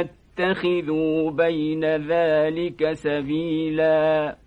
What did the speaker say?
يتخذوا بين ذلك سبيلاً.